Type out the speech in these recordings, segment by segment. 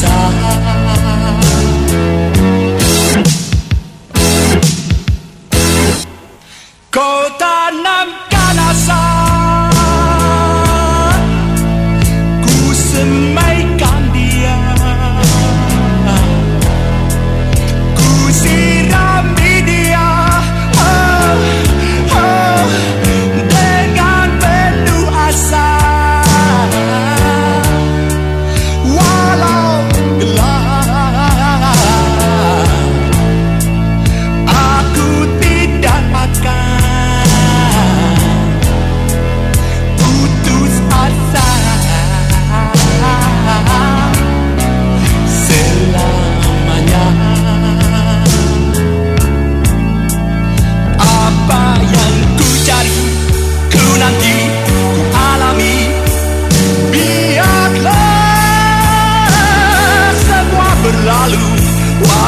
xa.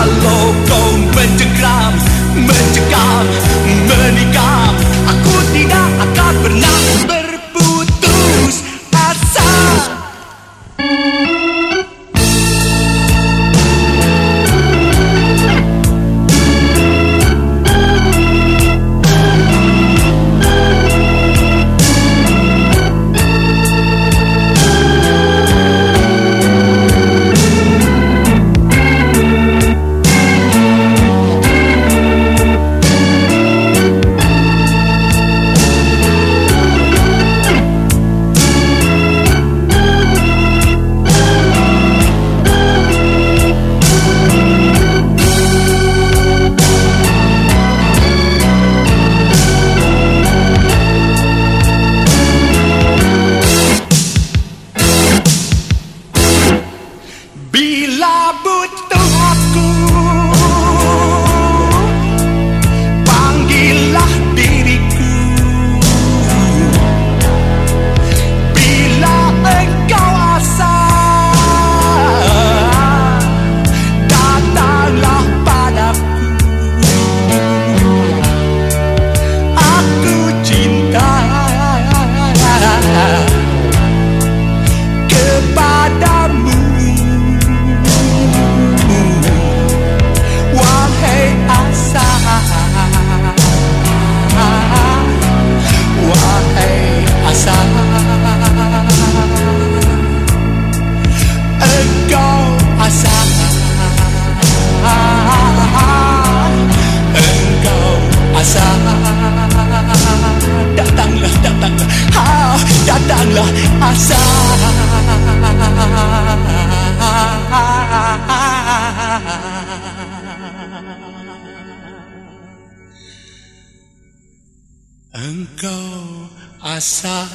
Hello. Engkau asa